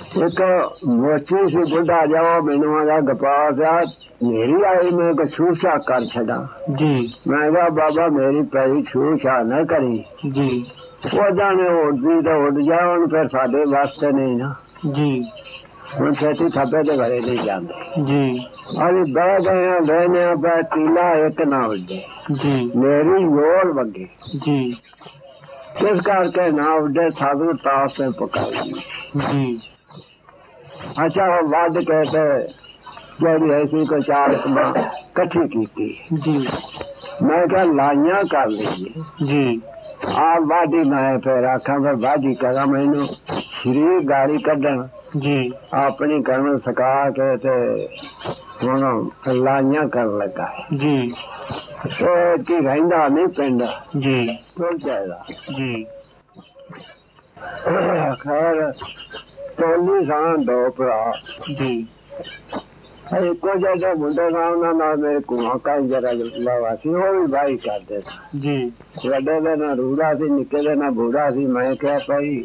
ਇੱਕ ਮੋਚੀ ਸੀ ਬੁੱਢਾ ਜਾਓ ਮੈਨੂੰ ਆਦਾ ਗਪਾਸ ਆ ਮੇਰੀ ਆਈ ਮੈਂ ਕੋ ਛੂਛਾ ਕਰ ਛੱਡਾ। ਜੀ। ਮੈਂ ਕਿਹਾ ਬਾਬਾ ਮੇਰੀ ਪੈਰੀ ਛੂਛਾ ਨਾ ਕਰੀ। ਜੀ। ਉਹ ਜਾਣੇ ਉੱਡਦੀ ਤਾਂ ਉੱਡ ਜਾਣ ਫਿਰ ਸਾਡੇ ਵਾਸਤੇ ਨਹੀਂ ਨਾ। ਜੀ। ਹੁਣ ਛੇਤੀ ਥੱਪੇ ਤੇ ਘਰੇ ਨਹੀਂ ਜਾਂਦੇ। ਜੀ। ਅਸੀਂ ਬਹਿ ਗਏ ਆ ਬਹਿਨੇ ਆ ਪੈ ਕੀਲਾ ਇੱਕ ਨਾ ਉੱਡੇ। ਜੀ। ਮੇਰੀ ਯੋਰ ਵਗੇ। ਜੀ। ਕਿਸ ਕਰਕੇ ਨਾ ਉੱਡੇ ਸਾਧੂ ਤਾਸ ਤੇ ਪਕਾਈ ਜੀ। ਅੱਛਾ ਉਹ ਵੱਧ ਕੇ ਤੇ ਜਿਹੜੀ ਐਸੀ ਕੋ ਚਾਰ ਕਮਾ ਇਕੱਠੀ ਕੀਤੀ ਜੀ ਮੈਂ ਕਿਹਾ ਲਾਈਆਂ ਕਰ ਲਈਏ ਜੀ ਆ ਵਾਢੀ ਮੈਂ ਫਿਰ ਆਖਾਂ ਫਿਰ ਵਾਢੀ ਕਰਾਂ ਮੈਨੂੰ ਸ਼ਰੀਰ ਗਾੜੀ ਕੱਢਣ ਜੀ ਆਪਣੀ ਕਰਮ ਸਕਾ ਕੇ ਤੇ ਹੁਣ ਲਾਈਆਂ ਕਰਨ ਲੱਗਾ ਹੈ। ਜੀ ਤੇ ਕੀ ਰਹਿੰਦਾ ਨਹੀਂ ਪੈਂਦਾ ਜੀ ਤੁਰ ਜਾਏਗਾ ਜੀ ਖੈਰ ਤੋਲੀ ਸਾਂ ਦੋ ਭਰਾ। ਜੀ। ਇੱਕੋ ਜਿਹੇ ਮੁੰਡੇ ਨਾਲ ਉਹਨਾਂ ਨਾਲ ਮੇਰੇ ਕੋਲ ਕਾਈ ਜਰਾ ਲਾਵਾ ਸੀ ਉਹ ਵੀ ਬਾਈ ਕਰਦੇ ਜੀ। ਵੱਡੇ ਦੇ ਨਾਲ ਰੂੜਾ ਸੀ ਨਿੱਕੇ ਦੇ ਨਾਲ ਬੂੜਾ ਸੀ। ਮੈਂ ਕਿਹਾ ਭਾਈ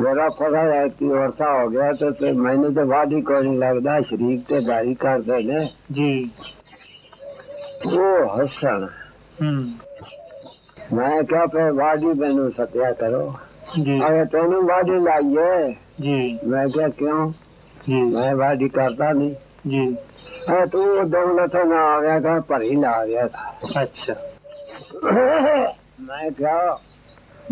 ਮੇਰਾ ਪਤਾ ਹੈ ਕਿ ਵਰਤਾ ਹੋ ਗਿਆ ਤੇ ਮੈਨੂੰ ਤੇ ਵਾਢੀ ਕੋਈ ਨਹੀਂ ਲੱਗਦਾ ਸ਼ਰੀਕ ਤੇ ਬਾਈ ਕਰਦੇ ਨੇ। ਜੀ। ਉਹ ਹੱਸਣ। ਹੂੰ। ਮੈਂ ਕਿਹਾ ਫੇ ਵਾਢੀ ਮੈਨੂੰ ਸਤਿਆ ਕਰੋ। ਜੀ। ਅਗੇ ਤੈਨੂੰ ਵਾਢੀ ਲਾਈਏ। ਜੀ। ਮੈਂ ਕਿਹਾ ਕਿਉਂ? ਜੀ। ਮੈਂ ਵਾਢੀ ਕਰਦਾ ਨਹੀਂ ਜੀ। ਆ ਤੂੰ ਦੌਲਤ ਨਾ ਆ ਗਿਆ ਤਾਂ ਭਰੀ ਲਾ ਗਿਆ ਥਾ। ਅੱਛਾ। ਮੈਂ ਕਿਹਾ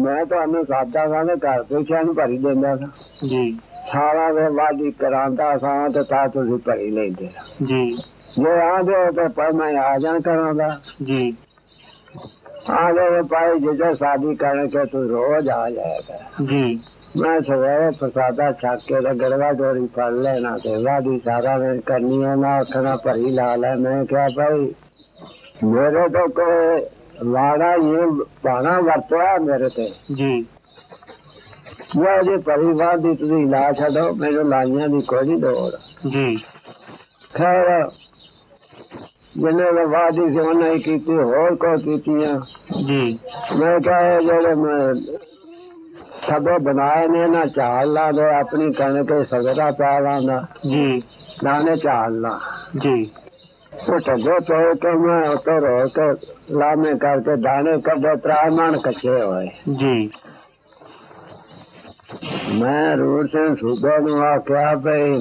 ਮੈਂ ਤੁਹਾਨੂੰ ਸਾਦਾ ਸਾਂ ਤੇ ਘਰ ਪੇਛਾ ਨੂੰ ਭਰੀ ਦਿੰਦਾ ਸਾਂ। ਜੀ। ਸਾਰਾ ਵੇ ਵਾਢੀ ਕਰਾਂਦਾ ਸਾਂ ਤੇ ਤਾਂ ਤੁਸੀਂ ਭਰੀ ਲੈਂਦੇ ਜੀ। ਜੇ ਆਦੇ ਤੇ ਪਰ ਮੈਂ ਆ ਜਾਣ ਕਰਾਂਦਾ ਜੀ। ਆਦੇ ਪਾਈ ਜਿੱਦਾਂ ਸ਼ਾਦੀ ਕਰਨ ਕੇ ਤੂੰ ਰੋਜ਼ ਆ ਜਾਇਆ ਕਰ। ਜੀ। ਮੈਂ ਸਵੇਰੇ ਪ੍ਰਸਾਦਾ ਛੱਕ ਕੇ ਤੇ ਗੜਵਾ ਡੋਰੀ ਫੜ ਲੈਣਾ ਤੇ ਵਾਢੀ ਸਾਰਾ ਦਿਨ ਕਰਨੀ ਹੈ ਨਾ ਆਖਣਾ ਭਰੀ ਲਾ ਲੈ। ਮੈਂ ਕਿਹਾ ਭਾਈ ਮੇਰੇ ਤੋਂ ਕੋਈ ਵਾੜਾ ਇਹ ਪਾਣਾ ਵਰਤਿਆ ਮੇਰੇ ਤੇ। ਜੀ। ਉਹ ਜੇ ਪਰਿਵਾਰ ਦੀ ਤੁਸੀਂ ਲਾ ਛੱਡੋ ਮੈਨੂੰ ਲਾਈਆਂ ਦੀ ਕੋਈ ਨਹੀਂ ਲੋੜ। ਜੀ। ਖੈਰ ਜਿਹਨੇ ਵਾਦੀ ਹੀ ਕੀਤੀ ਹੋਰ ਕੋਈ ਕੀਤੀਆਂ ਜੀ। ਮੈਂ ਕਿਹਾ ਜਿਹੜੇ ਸਭੇ ਬਣਾਏ ਨੇ ਨਾ ਚਾਲ ਲਾ ਦੇ ਆਪਣੀ ਕਣਕ ਸਗਰਾ ਪਾ ਲਾਂਦਾ ਜੀ। ਦਾਣੇ ਚਾਲ ਲਾ ਜੀ ਟੱਗੇ ਪਏ ਕਿ ਮੈਂ ਉੱਤੇ ਰੋ ਕੇ ਲਾਮੇ ਕਰਕੇ ਦਾਣੇ ਕੱਢੇ ਤਰਾਇਮਾਨ ਕੱਚੇ ਹੋਏ। ਜੀ। ਮੈਂ ਰੂੜ ਸਿੰਘ ਸੂਬੇ ਨੂੰ ਆਖਿਆ ਭਈ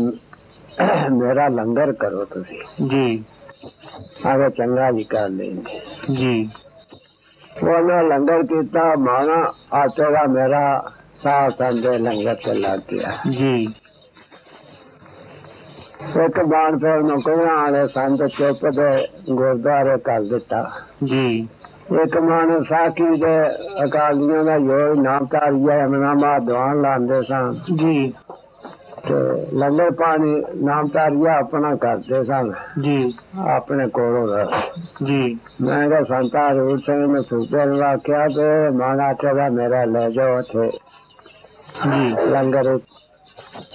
ਮੇਰਾ ਲੰਗਰ ਕਰੋ ਤੁਸੀਂ। ਜੀ। ਆਗੇ ਚੰਗਾ ਜੀ ਕਰ ਲੈਂਗੇ ਜੀ। ਉਹਨੇ ਲੰਗਰ ਕੀਤਾ ਮਾਣਾ ਆਟੇ ਦਾ ਮੇਰਾ ਸਾਹ ਸੰਦੇ ਲੰਗਰ ਤੇ ਲੱਗ ਗਿਆ। ਜੀ। ਇੱਕ ਬਾਣ ਫਿਰ ਨੌਕਰਾਂ ਵਾਲੇ ਸੰਤ ਚੁੱਪ ਦੇ ਗੁਰਦੁਆਰੇ ਕਰ ਦਿੱਤਾ। ਜੀ। ਇੱਕ ਮਾਣ ਸਾਖੀ ਦੇ ਅਕਾਲੀਆਂ ਦਾ ਯੋਗ ਨਾਮ ਤਾਰੀਆ ਅਮਨਾਮਾ ਦਵਾਨ ਲਾਉਂਦੇ ਸਨ। ਜੀ। ਤੇ ਲੰਗਰ ਪਾਣੀ ਨਾਮ ਤਾਰੀਆ ਆਪਣਾ ਕਰਦੇ ਸਨ। ਜੀ। ਆਪਣੇ ਕੋਲੋਂ ਦਾ। ਜੀ। ਮੈਂ ਕਿਹਾ ਸੰਤਾ ਰੂਪ ਸਿੰਘ ਨੇ ਸੂਚੇ ਨੂੰ ਆਖਿਆ ਤੇ ਮਾਣਾ ਆਖਿਆ ਮੇਰਾ ਲੈ ਜਾਓ ਉੱਥੇ। ਜੀ। ਲੰਗਰ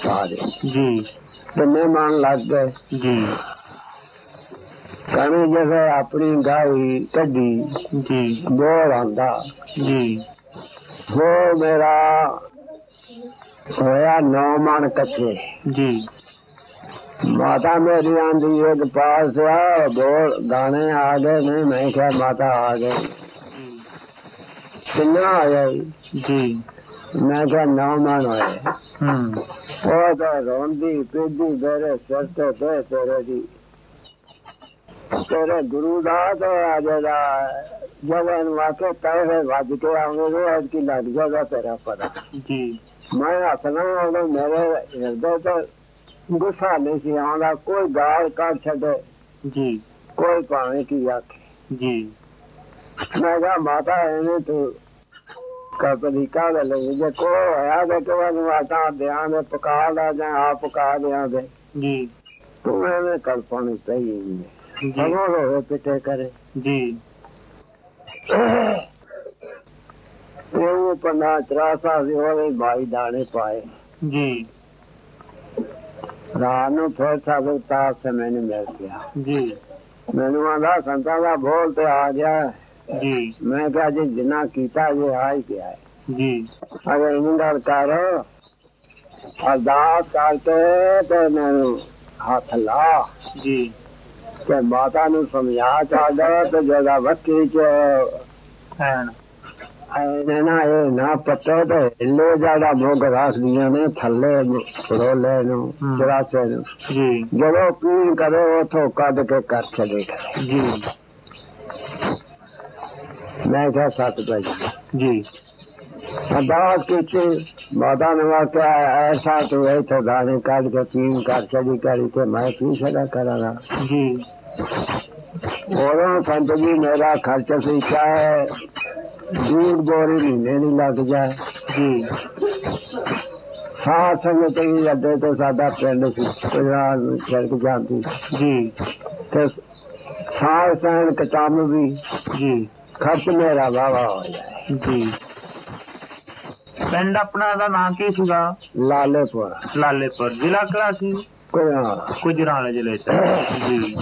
ਪਾ ਦੇ। ਜੀ। ਕਿੰਨੇ ਮਨ ਲੱਗ ਗਏ। ਜੀ। ਕਣੀ ਜਿਵੇਂ ਆਪਣੀ ਗਾਈ ਕੱਢੀ। ਜੀ। ਬੋਲ ਆਂਦਾ। ਜੀ। ਉਹ ਮੇਰਾ ਹੋਇਆ ਨੌ ਮਨ ਕੱਚੇ ਜੀ। ਮਾਤਾ ਮੇਰੀ ਆਂਦੀ ਇੱਕ ਪਾਸ ਆ ਬੋਲ ਗਾਣੇ ਆ ਗਏ ਨੇ। ਮੈਂ ਕਿਹਾ ਮਾਤਾ ਆ ਗਏ ਕਿੰਨਾ ਆਇਆ? ਜੀ? ਮੈਂ ਕਿਹਾ ਨੌ ਮਨ ਹੋਏ। ਹੂੰ। ਉਹ ਤਾਂ ਰੋਂਦੀ ਪੀਦੀ ਮੇਰੇ ਸਿਰ ਤੇ ਤੇ ਤੇਰੇ ਦੀ। ਤੇਰੇ ਗੁਰੂ ਦਾ ਤੇ ਆ ਜਿਹੜਾ ਜਵਨ ਵਾਕੇ ਪੈਸੇ ਵੱਜ ਕੇ ਆਉਂਦੇ ਅੱਜ ਕੀ ਲੱਗ ਜਾਗਾ ਤੇਰਾ ਪਤਾ। ਜੀ। ਮੈਂ ਹੱਸਣਾ ਉਹਨੇ ਮੇਰੇ ਹਿਰਦੇ ਤੇ ਗੁੱਸਾ ਨਹੀਂ ਸੀ ਆਉਂਦਾ। ਕੋਈ ਗਾਲ ਕੱਢ ਛੱਡੇ। ਜੀ। ਕੋਈ ਭਾਵੇਂ ਕੀ ਆਖੇ। ਜੀ। ਮੈਂ ਕਿਹਾ ਮਾਤਾ ਇਹਨੇ ਤੂੰ ਕਪਦੀ ਕਾਹ ਲਈ ਜੇ ਕੋ ਆਇਆ ਤੇ ਕੋ ਨੂੰ ਆਤਾ ਧਿਆਨ ਪਕਾ ਲਾ ਜਾਂ ਆਪ ਪਕਾ ਦਿਆਂ ਦੇ। ਜੀ। ਤੂੰ ਐਵੇਂ ਕਲਪਣੀ ਪਈ ਨਹੀਂ ਜੀ। ਭਗਵਾਨ ਹੋਵੇ ਪਿੱਟੇ ਕਰੇ। ਜੀ। ਉਹ ਪੰਨਾ ਤਰਾਸਾ ਸੀ ਉਹਦੇ ਭਾਈ ਦਾਣੇ ਪਾਏ। ਜੀ। ਰਾਤ ਨੂੰ ਫਿਰ ਸਾਬਤ ਤਾਪ ਸੇ ਮੈਨੂੰ ਮਿਲ ਗਿਆ। ਜੀ। ਮੈਨੂੰ ਆਂਦਾ ਸੰਤਾਂ ਦਾ ਬੋਲ ਤੇ ਆ ਗਿਆ ਜੀ। ਮੈਂ ਕਿਹਾ ਜੀ ਜਿੰਨਾ ਕੀਤਾ ਜੇ ਆ ਹੀ ਗਿਆ ਹੈ। ਜੀ। ਅਗਰ ਇਹਨਾਂ ਕਰ। ਅਰਦਾਸ ਕਰਕੇ ਤੇ ਮੈਨੂੰ ਹੱਥ ਲਾ। ਜੀ। ਤੇ ਮਾਤਾ ਨੂੰ ਸਮਝਾ ਚਾਹਦਾ ਤੇ ਜਗਾ ਵੱਕੀ ਚ ਹੈਨ ਐਨੇ ਨਾ ਪਤਾ ਤੇ ਹਿੱਲੇ ਜ਼ਿਆਦਾ ਮੁੱਗ ਰੱਖਦੀਆਂ ਨੇ ਥੱਲੇ ਰੋਲੇ ਨੂੰ। ਚਰਾਸੇ ਨੂੰ। ਜੀ। ਜਦੋਂ ਪੀਣ ਕਰੇ ਉਥੋਂ ਕੱਢ ਕੇ ਕਰ ਛੱਡੇ। ਜੀ। ਮੈਂ ਕਿਹਾ ਸੱਤ ਵਜੇ ਜੀ। ਅਰਦਾਸ ਕੀਤੀ ਮਾਤਾ ਨੇ ਵਾਕਿਆ ਐਸਾ ਤੂੰ ਇੱਥੋਂ ਦਾਣੇ ਕੱਢ ਕੇ ਪੀਣ ਕਰ ਛੱਡੀ ਕਰੀ ਤੇ ਮੈਂ ਪੀ ਛੜਾ ਕਰਾਂਗਾ। ਜੀ। ਉਦੋਂ ਸੰਤ ਜੀ ਮੇਰਾ ਖਰਚ ਸੀ ਚਾਹੇ ਡੂਢ ਬੋਰੀ ਮਹੀਨੇ ਨਹੀਂ ਲੱਗ ਜਾਏ। ਜੀ। ਸਾਧ ਸੰਗਤ ਹੀ ਅੱਡੇ ਤੋਂ ਸਾਡਾ ਪਿੰਡ ਸੀ ਪੰਜਾਬ ਸੜਕ ਜਾਂਦੀ। ਜੀ। ਤੇ ਸਾਧ ਸੰਗ ਕਟਾਮ ਵੀ ਜੀ। ਖਰਚ ਮੇਰਾ ਵਾਵਾ ਹੋ ਜਾਏ। ਜੀ। ਪਿੰਡ ਆਪਣਾ ਦਾ ਨਾਂ ਕੀ ਸੀਗਾ? ਲਾਲੇਪੁਰ। ਲਾਲੇਪੁਰ। ਜ਼ਿਲ੍ਹਾ ਕਿਹੜਾ ਸੀ? ਗੁਜਰਾਲ ਜ਼ਿਲ੍ਹੇ ਚ। ਜੀ।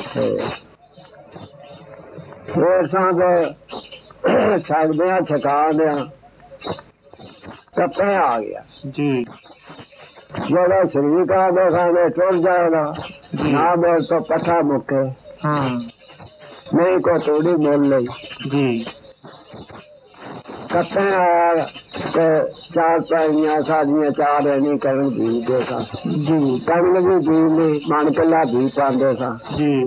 ਹੋਰ ਸੰਗ ਛੱਡਦੇ ਆ ਛਕਾ ਦਿਆਂ ਕੱਪੇ ਆ ਗਿਆ। ਜੀ। ਜਿਹੜਾ ਸਰੀਰ ਕਾ ਦੇਖਾਂਗੇ ਟੁਰ ਜਾਏਗਾ ਨਾ ਬੋਲ ਤਾਂ ਪੱਠਾ ਮੁੱਕੇ। ਹਾਂ। ਨਹੀਂ ਕੋ ਤੋੜੀ ਬੋਲ ਲਈ। ਜੀ। ਕੱਪੇ ਤੇ ਚਾਰ ਪਾਈਆਂ ਸਾਡੀਆਂ ਚਾਰ ਨਹੀਂ ਕਰਨ ਦੀ ਦੇ ਸਾਂ। ਜੀ। ਕੰਨ ਵੀ ਜੀ ਲਈ ਮਨ ਕੱਲਾ ਵੀ ਪਾਉਂਦੇ ਸਾਂ। ਜੀ।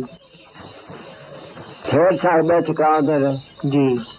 ਫੇਰ ਸਾਡੇ ਛਕਾ ਦੇ। ਜੀ।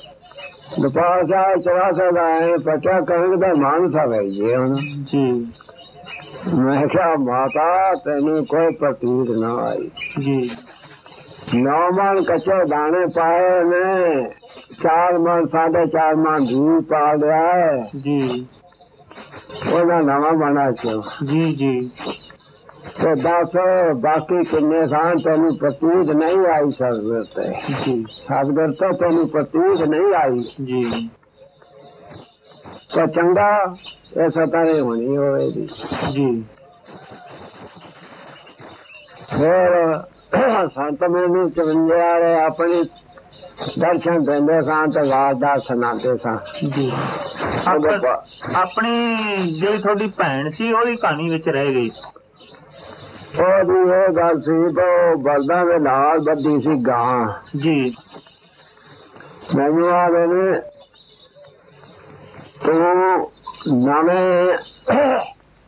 ਦੁਪਹਿਰ ਜਾ। ਚਰਾਸੇ ਦਾ ਐ ਪੱਕਿਆ ਕਰਨ ਦਾ ਮਾਨ ਸਵੇ ਜੀ। ਹੁਣ ਜੀ ਮੈਂ ਕਿਹਾ ਮਾਤਾ ਤੈਨੂੰ ਕੋਈ ਪ੍ਰਤੀਤ ਨਾ ਆਈ ਜੀ ਨੌ ਮਨ ਕੱਚੇ ਦਾਣੇ ਪਾਏ ਨੇ। ਚਾਰ ਮਨ ਸਾਢੇ ਚਾਰ ਮਨ ਘੀ ਪਾ ਲਿਆ। ਹੈ ਜੀ। ਉਹਨਾਂ ਨਵਾਂ ਬਣਾ ਚੋ ਜੀ ਜੀ। ਤੇ ਦੱਸ ਬਾਕੀ ਕਿੰਨੇ ਸਾਂ ਤੈਨੂੰ ਪ੍ਰਤੀਤ ਨਹੀਂ ਆਈ ਸਤਿਗੁਰ ਤੇ? ਜੀ। ਸਤਿਗੁਰ ਤੋਂ ਤੈਨੂੰ ਪ੍ਰਤੀਤ ਨਹੀਂ ਆਈ। ਜੀ। ਤੇ ਚੰਗਾ ਇਹ ਸਤਾਰੇ ਹੋਣੀ ਹੋਵੇਗੀ। ਜੀ। ਫਿਰ ਸੰਤ ਮੈਨੂੰ ਚਵੰਜੇ ਵਾਲੇ ਆਪਣੀ ਦਰਸ਼ਨ ਦਿੰਦੇ ਸਾਂ ਤੇ ਵਾਰਦਾ ਸੁਣਾਉਂਦੇ ਸਾਂ। ਜੀ। ਆਪਣੀ ਜਿਹੜੀ ਤੁਹਾਡੀ ਭੈਣ ਸੀ ਉਹਦੀ ਕਹਾਣੀ ਵਿੱਚ ਰਹਿ ਗਈ। ਉਹਦੀ ਇਹ ਗੱਲ ਸੀ ਉਹ ਬਲਦਾਂ ਦੇ ਨਾਲ ਬੱਦੀ ਸੀ ਗਾਂ। ਜੀ। ਮੈਨੂੰ ਆਵੇ ਨੇ ਤੂੰ ਨਵੇਂ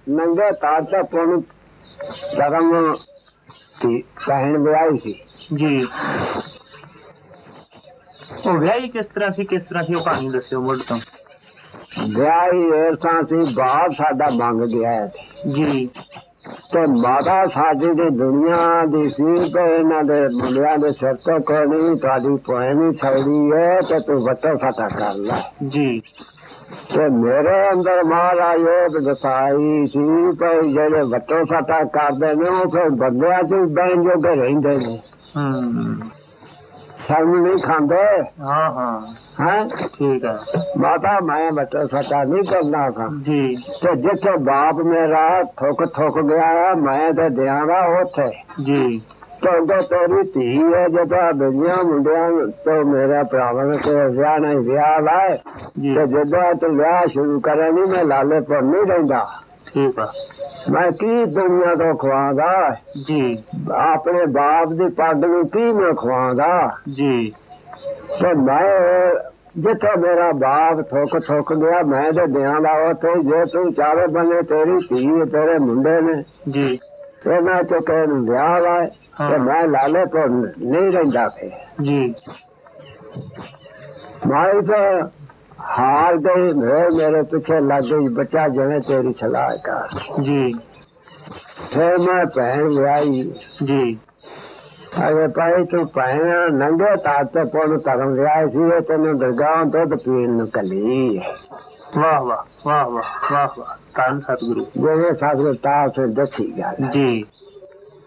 ਨੰਗੇ ਤਾਰ ਤੇ ਪੋਨੂੰ ਧਰਮ ਦੀ ਭੈਣ ਵਿਆਹੀ ਸੀ। ਜੀ। ਉਹ ਵਿਆਹੀ ਕਿਸ ਤਰ੍ਹਾਂ ਸੀ ਕਿਸ ਤਰ੍ਹਾਂ ਸੀ ਉਹ ਕਹਾਣੀ ਦੱਸਿਓ ਮੁੱਢ ਤੋਂ। ਵਿਆਹੀ ਐਸਾ ਸੀ ਬਾਪ ਸਾਡਾ ਮੰਗ ਗਿਆ ਜੀ। ਤੇ ਮਾਤਾ ਸਾਡੀ ਦੀ ਦੁਨੀਆ ਦੀ ਸੀ ਤੇ ਇਹਨਾਂ ਦੇ ਮੁੰਡਿਆਂ ਦੇ ਸਿਰ ਤੇ ਕੋਈ ਨਹੀਂ ਤੁਹਾਡੀ ਪੋਇਮੀ ਛੜੀ ਹੈ ਤੇ ਤੂੰ ਵੱਟੋ ਸਾਟਾ ਕਰ ਲੈ। ਜੀ। ਤੇ ਮੇਰੇ ਅੰਦਰ ਮਹਾਰਾਜ ਇਹ ਦਸਾਈ ਸੀ ਕਿ ਜਿਹੜੇ ਵੱਟੋ ਸਾਟਾ ਕਰਦੇ ਨੇ ਉਹ ਫਿਰ ਬੰਦਿਆਂ ਚ ਬੈਣ ਜੋਗੇ ਰਹਿੰਦੇ ਨੇ। ਹੂੰ। ਸ਼ਰਮ ਨਹੀਂ ਖਾਂਦੇ। ਹਾਂ ਹਾਂ। ਹੈ? ਠੀਕ ਹੈ। ਮਾਤਾ ਮੈਂ ਵੱਟੋ ਸਾਟਾ ਨਹੀਂ ਕਰਨਾ ਸਾਂ ਜੀ। ਤੇ ਜਿੱਥੇ ਬਾਪ ਮੇਰਾ ਥੁੱਕ ਥੁੱਕ ਗਿਆ ਮੈਂ ਤੇ ਦਿਆਂਗਾ ਉੱਥੇ। ਜੀ। ਤੁਹਾਡੇ ਤੇਰੀ ਧੀ ਹੈ ਜਦੋਂ ਦੁਨੀਆ ਮੁੰਡਿਆਂ ਤੋਂ ਮੇਰਾ ਭਰਾਵਾਂ ਕੇ ਵਿਆਹ ਨਹੀਂ ਵਿਆਹ ਲਾਏ ਤੇ ਜਦੋਂ ਤੂੰ ਵਿਆਹ ਸ਼ੁਰੂ ਕਰਨੀ ਮੈਂ ਲਾਲੇ ਪਰ ਨਹੀਂ ਰਹਿੰਦਾ। ਠੀਕ ਹੈ ਮੈਂ ਕੀ ਦੁਨੀਆ ਤੋਂ ਖਵਾਉਂਦਾ? ਜੀ। ਆਪਣੇ ਬਾਪ ਦੀ ਪੱਗ ਨੂੰ ਕੀ ਮੈਂ ਖਵਾਉਂਦਾ? ਜੀ। ਤੇ ਮੈਂ ਜਿੱਥੇ ਮੇਰਾ ਬਾਪ ਥੁੱਕ ਥੁੱਕ ਗਿਆ ਮੈਂ ਤੇ ਦਿਆਂਗਾ ਉੱਥੇ ਜੇ ਤੂੰ ਚਾਰੇ ਬੰਨੇ ਤੇਰੀ ਧੀ ਤੇਰੇ ਮੁੰਡੇ ਨੇ। ਜੀ। ਤੇ ਮੈਂ ਤੇ ਕਹਿ ਵਿਆਹ ਲਾਏ ਤੇ। ਮੈਂ ਲਾਲੇ ਪਰ ਨਹੀਂ ਰਹਿੰਦਾ ਫੇ ਜੀ। ਮਾਈ ਤਾਂ ਹਾਰ ਗਈ ਮੇਰੇ ਮੇਰੇ ਪਿੱਛੇ ਲੱਗ ਗਈ ਬੱਚਾ ਜਿਵੇਂ ਤੇਰੀ ਸਲਾਹ ਕਰ। ਜੀ। ਫਿਰ ਮੈਂ ਭੈਣ ਵਿਆਹੀ। ਜੀ। ਅਗੇ ਭਾਈ ਤੂੰ ਭੈਣ ਨੰਗੇ ਤਾਤੇ ਕੋਲ ਧਰਮ ਵਿਆਹ ਸੀ ਇਹ ਤੈਨੂੰ ਦਰਗਾਹ ਤੋਂ ਤੇ ਪੀਣ ਨੂੰ ਕੱਲੀ। ਵਾਹ ਵਾਹ ਵਾਹ ਵਾਹ ਵਾਹ ਵਾਹ। ਧੰਨ ਸਤਿਗੁਰੂ। ਜਿਵੇਂ ਸਾਧੂ ਤਾਰ ਸੇ ਦੱਸੀ ਗੱਲ ਜੀ।